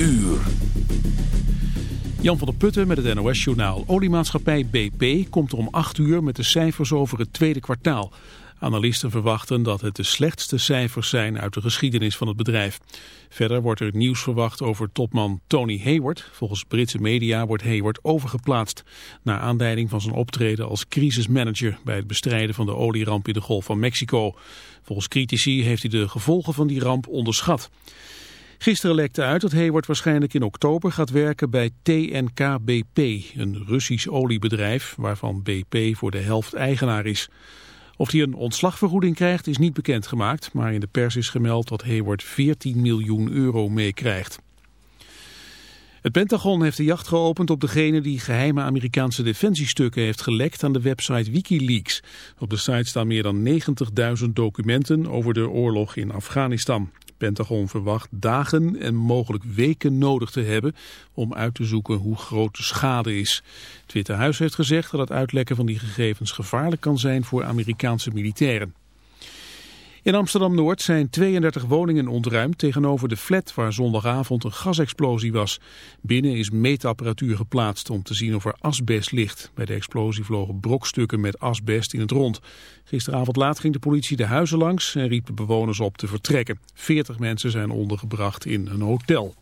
uur. Jan van der Putten met het NOS-journaal. Oliemaatschappij BP komt om 8 uur met de cijfers over het tweede kwartaal. Analisten verwachten dat het de slechtste cijfers zijn uit de geschiedenis van het bedrijf. Verder wordt er nieuws verwacht over topman Tony Hayward. Volgens Britse media wordt Hayward overgeplaatst... naar aanleiding van zijn optreden als crisismanager... bij het bestrijden van de olieramp in de Golf van Mexico. Volgens critici heeft hij de gevolgen van die ramp onderschat. Gisteren lekte uit dat Hayward waarschijnlijk in oktober gaat werken bij TNK-BP, een Russisch oliebedrijf waarvan BP voor de helft eigenaar is. Of hij een ontslagvergoeding krijgt is niet bekendgemaakt, maar in de pers is gemeld dat Hayward 14 miljoen euro meekrijgt. Het Pentagon heeft de jacht geopend op degene die geheime Amerikaanse defensiestukken heeft gelekt aan de website Wikileaks. Op de site staan meer dan 90.000 documenten over de oorlog in Afghanistan. Pentagon verwacht dagen en mogelijk weken nodig te hebben om uit te zoeken hoe groot de schade is. Het Witte Huis heeft gezegd dat het uitlekken van die gegevens gevaarlijk kan zijn voor Amerikaanse militairen. In Amsterdam-Noord zijn 32 woningen ontruimd tegenover de flat waar zondagavond een gasexplosie was. Binnen is meetapparatuur geplaatst om te zien of er asbest ligt. Bij de explosie vlogen brokstukken met asbest in het rond. Gisteravond laat ging de politie de huizen langs en riep de bewoners op te vertrekken. 40 mensen zijn ondergebracht in een hotel.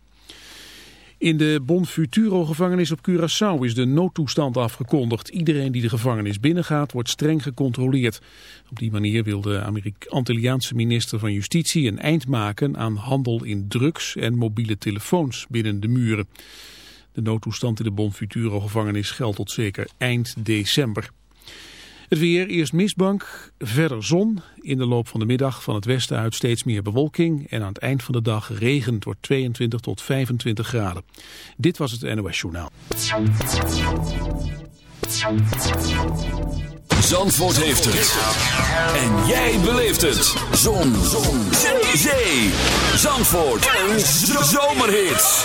In de Bon Futuro-gevangenis op Curaçao is de noodtoestand afgekondigd. Iedereen die de gevangenis binnengaat wordt streng gecontroleerd. Op die manier wil de Antilliaanse minister van Justitie een eind maken aan handel in drugs en mobiele telefoons binnen de muren. De noodtoestand in de Bon Futuro-gevangenis geldt tot zeker eind december. Het weer, eerst mistbank, verder zon. In de loop van de middag van het westen uit steeds meer bewolking. En aan het eind van de dag regent wordt 22 tot 25 graden. Dit was het NOS Journaal. Zandvoort heeft het. En jij beleeft het. Zon. zon. Zee. Zandvoort. Een zomerhit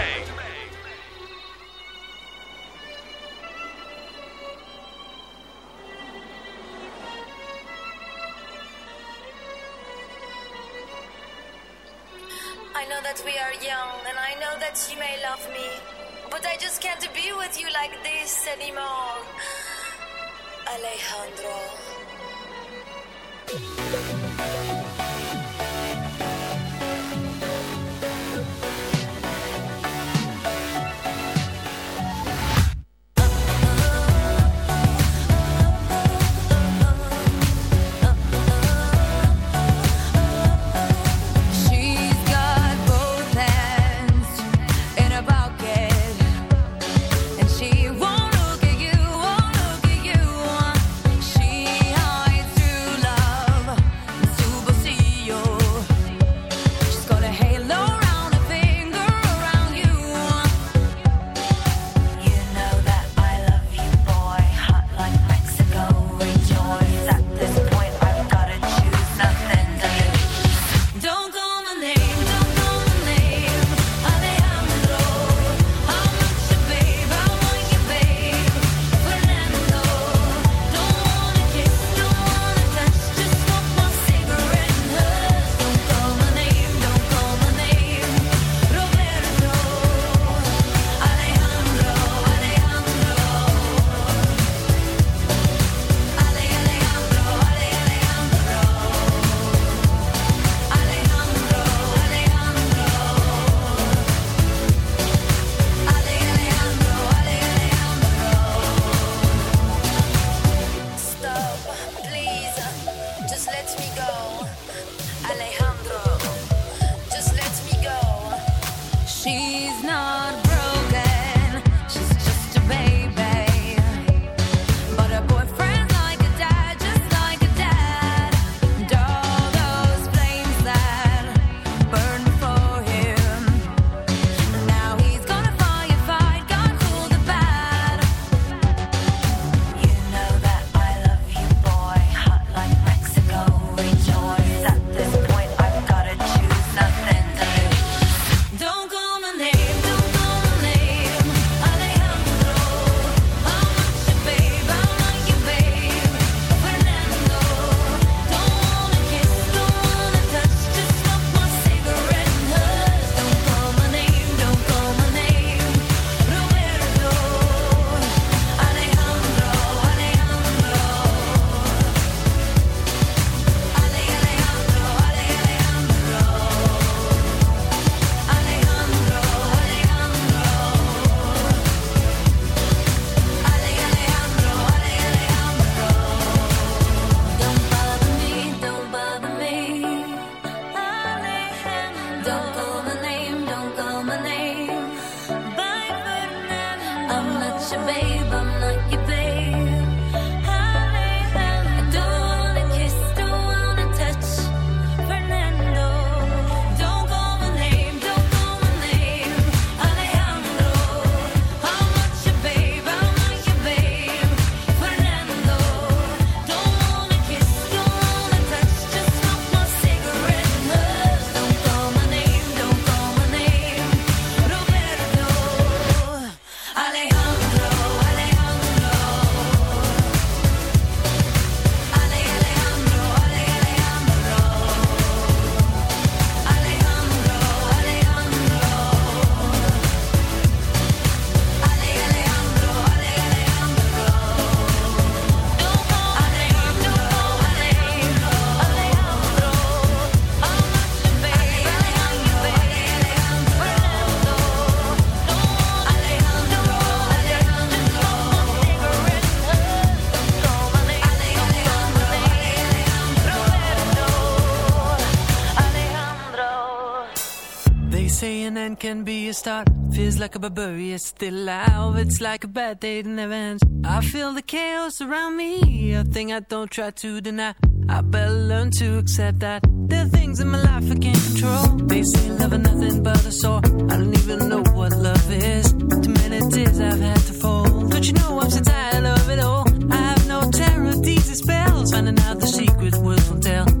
Like a barbarian still alive. It's like a bad day that never ends. I feel the chaos around me, a thing I don't try to deny. I better learn to accept that there are things in my life I can't control. They say love is nothing but a sore. I don't even know what love is. Too many tears I've had to fold. But you know I'm so tired of it all. I have no terror, these spells. Finding out the secret words will tell.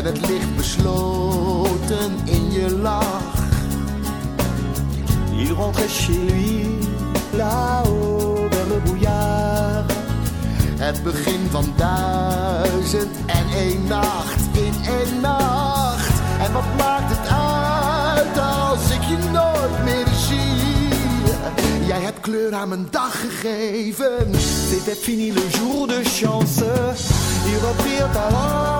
En het ligt besloten in je lach. Il rentrait chez lui, là-haut le bouillard. Het begin van duizend en één nacht in één nacht. En wat maakt het uit als ik je nooit meer zie? Jij hebt kleur aan mijn dag gegeven. C'était fini le jour de chance. Ils reprirent alors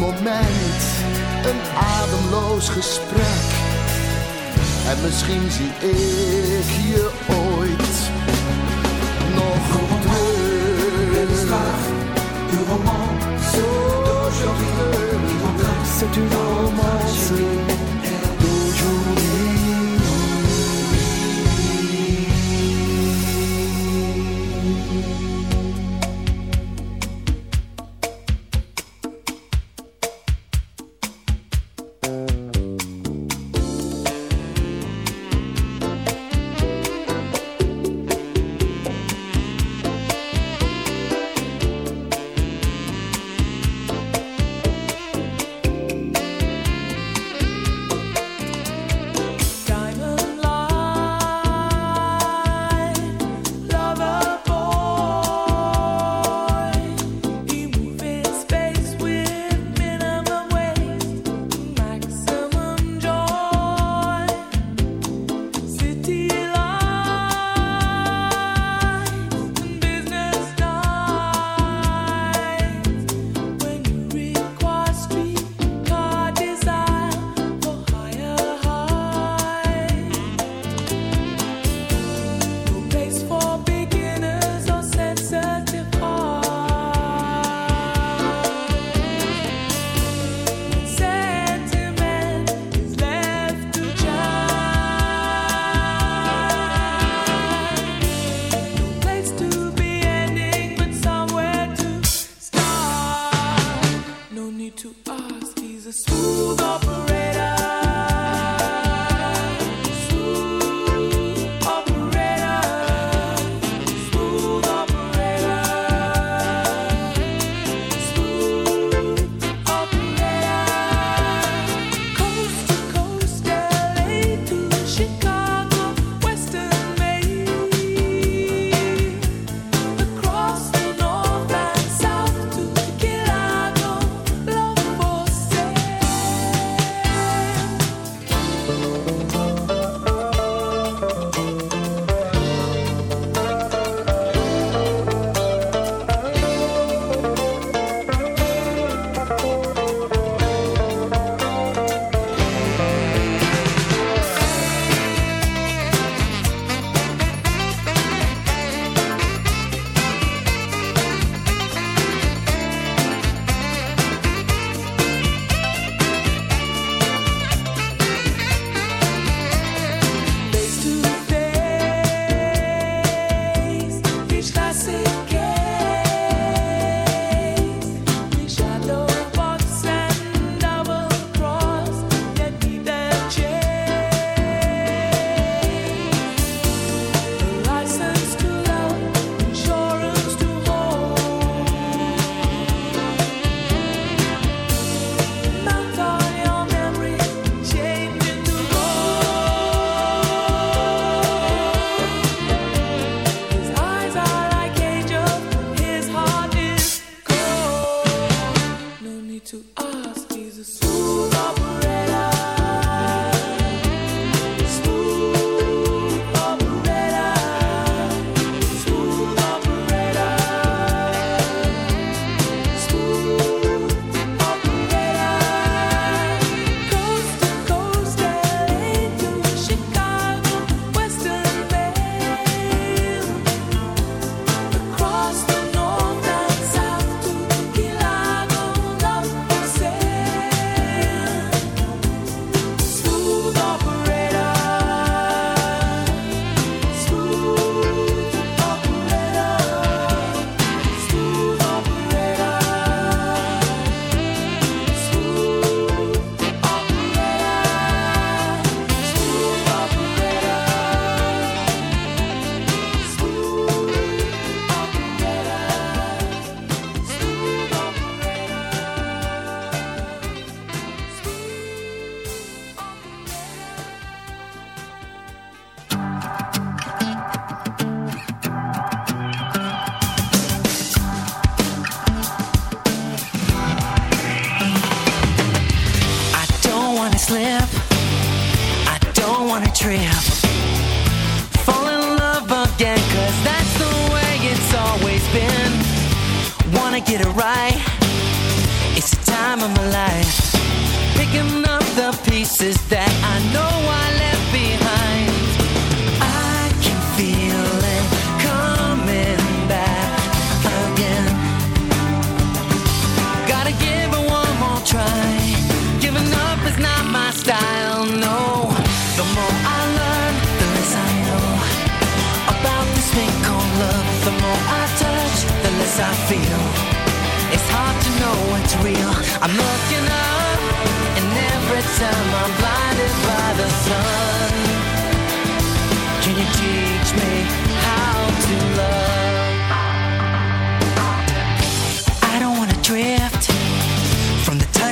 moment, een ademloos gesprek. En misschien zie ik je ooit nog terug. C'est une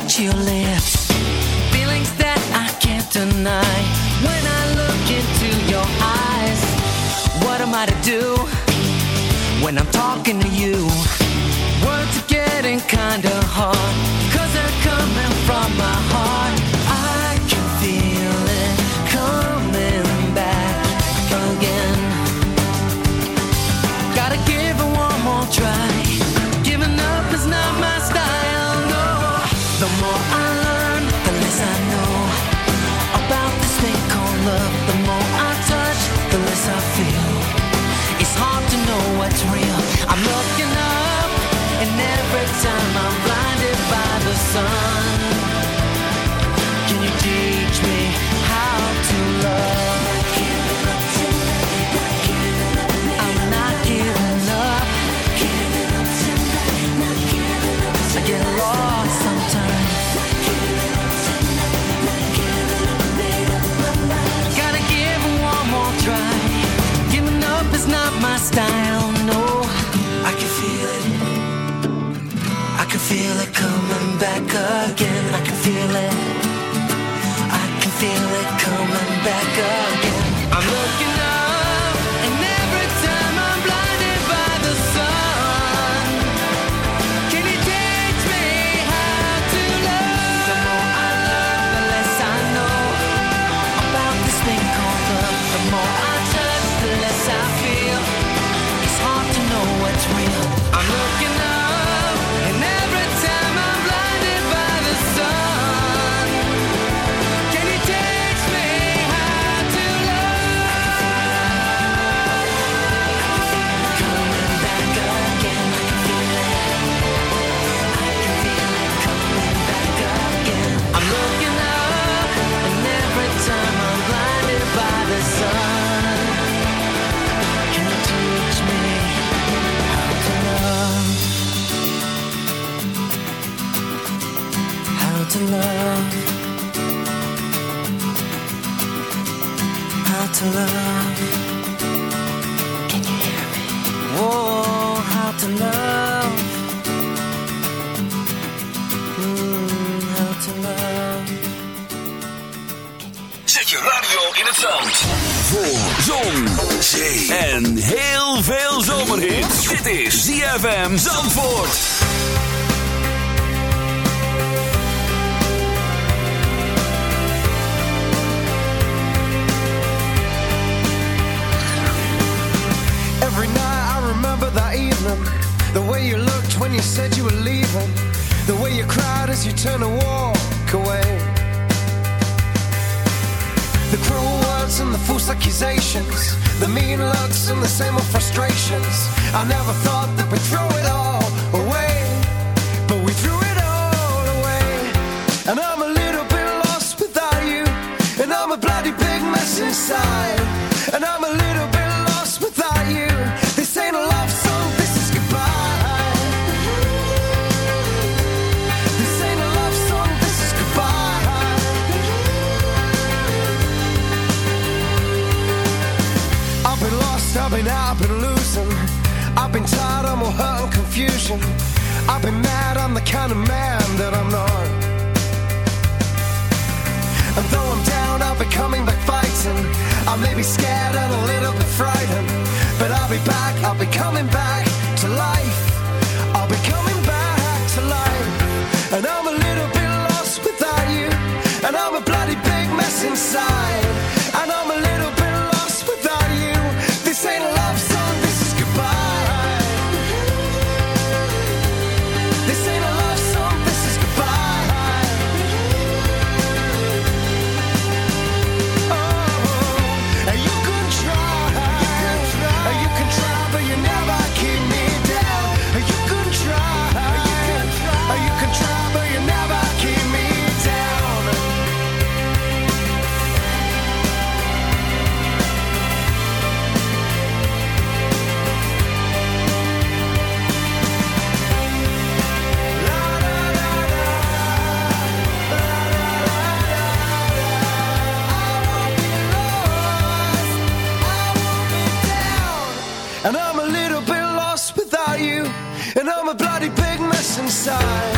touch your lips. Feelings that I can't deny. When I look into your eyes, what am I to do when I'm talking to you? Words are getting kinda hard, cause they're coming from my heart. ZFM Zandvoort. kind of man that I'm not. And though I'm down, I'll be coming back fighting. I may be scared and alone. time.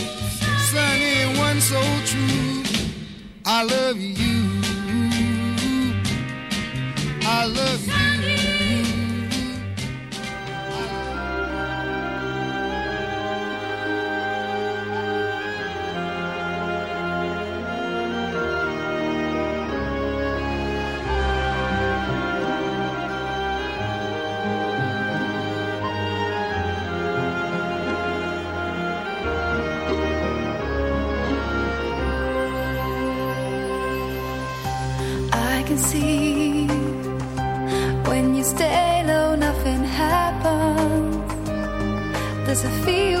One so true. I love you. I love Does